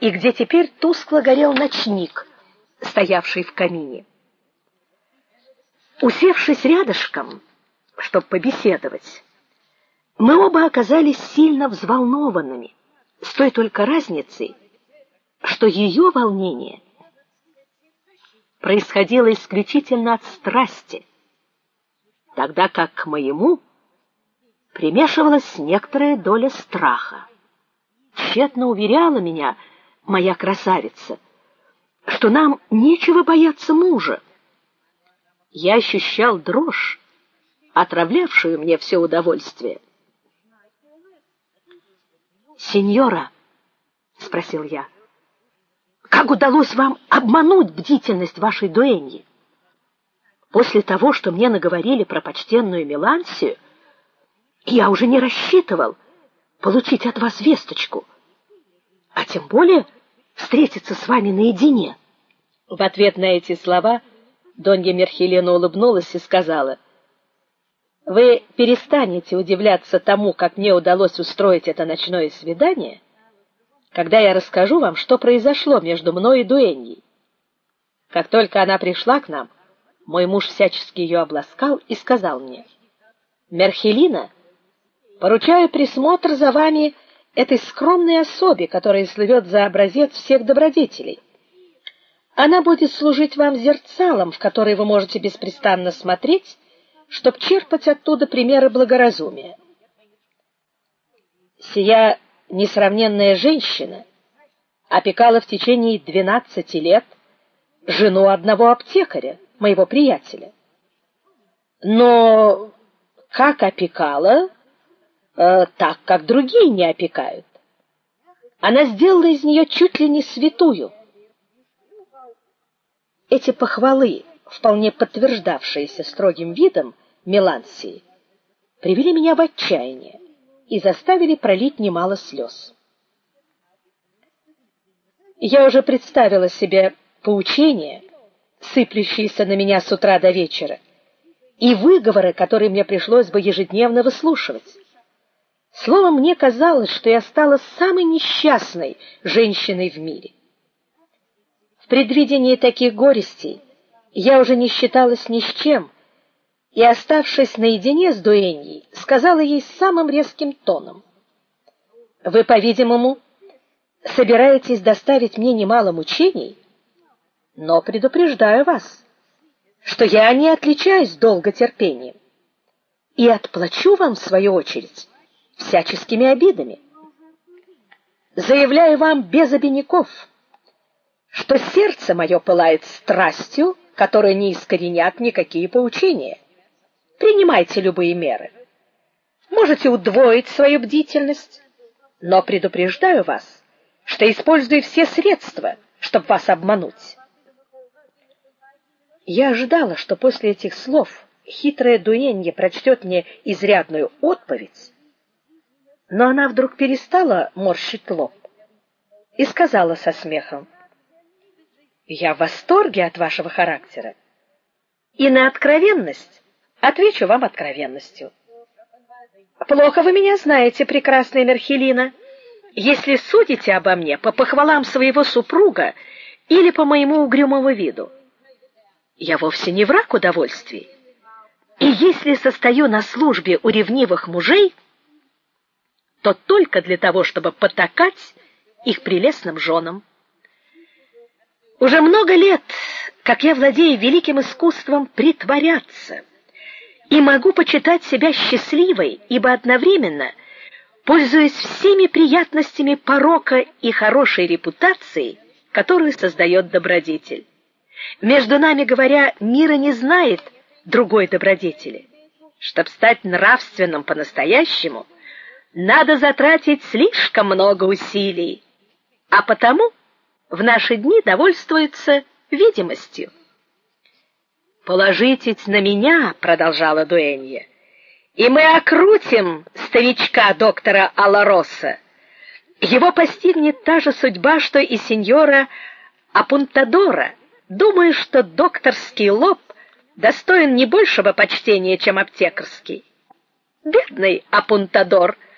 и где теперь тускло горел ночник, стоявший в камине. Усевшись рядышком, чтобы побеседовать, мы оба оказались сильно взволнованными, с той только разницей, что ее волнение происходило исключительно от страсти, тогда как к моему примешивалась некоторая доля страха. Тщетно уверяла меня моя красавица, что нам нечего бояться мужа. Я ощущал дрожь, отравлявшую мне все удовольствие. "Сеньора", спросил я. "Как удалось вам обмануть бдительность вашей дуэньи? После того, что мне наговорили про почтенную Милансию, я уже не рассчитывал получить от вас весточку, а тем более встретиться с вами наедине. В ответ на эти слова Донья Мерхелена улыбнулась и сказала: Вы перестанете удивляться тому, как мне удалось устроить это ночное свидание, когда я расскажу вам, что произошло между мной и Дуэньей. Как только она пришла к нам, мой муж всячески ее обласкал и сказал мне: "Мерхелина, Поручаю присмотр за вами этой скромной особе, которая слывет за образец всех добродетелей. Она будет служить вам зерцалом, в которое вы можете беспрестанно смотреть, чтобы черпать оттуда примеры благоразумия. Сия несравненная женщина опекала в течение двенадцати лет жену одного аптекаря, моего приятеля. Но как опекала, э, так, как другие не опекают. Она сделала из нее чуть ли не святую. Эти похвалы, вполне подтверждавшиеся строгим видом Мелансии, привели меня в отчаяние и заставили пролить немало слез. Я уже представила себе поучения, сыплющиеся на меня с утра до вечера, и выговоры, которые мне пришлось бы ежедневно выслушивать. Словом, мне казалось, что я стала самой несчастной женщиной в мире. В предвидении таких горестей я уже не считалась ни с чем, и, оставшись наедине с Дуэньей, сказала ей самым резким тоном: "Вы, по-видимому, собираетесь доставить мне немало мучений, но предупреждаю вас, что я не отличаюсь долготерпением и отплачу вам в свою очередь всяческими обидами. Заявляю вам без обиняков, что сердце мое пылает страстью, которая не искоренят никакие поучения. Принимайте любые меры. Можете удвоить свою бдительность, но предупреждаю вас, что использую все средства, чтобы вас обмануть. Я ожидала, что после этих слов хитрая дуэнья прочтет мне изрядную отповедь, но она вдруг перестала морщить лоб и сказала со смехом: "Я в восторге от вашего характера. И на откровенность отвечу вам откровенностью. Плохо вы меня знаете, прекрасная Мерхелина, если судите обо мне по похвалам своего супруга или по моему угрюмому виду. Я вовсе не враг удовольствий. И если состою на службе у ревнивых мужей, то только для того, чтобы потакать их прелестным женам. Уже много лет, как я владею великим искусством притворяться, и могу почитать себя счастливой, ибо одновременно пользуясь всеми приятностями порока и хорошей репутацией, которую создает добродетель. Между нами говоря, мира не знает другой добродетели. Чтоб стать нравственным по-настоящему, надо затратить слишком много усилий, а потому в наши дни довольствуются видимостью. Положитесь на меня, продолжала Дуэнья. И мы окрутим старичка доктора Алароса. Его постигнет та же судьба, что и сеньора Апунтадора. Думаю, что докторский лоб достоин не большего почтения, чем аптекарский. Бедный Апунтадор —